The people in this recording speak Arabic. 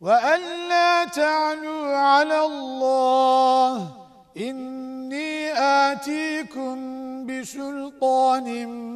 وأن لا تعلوا على الله. إني آتيكم بسلطان مبين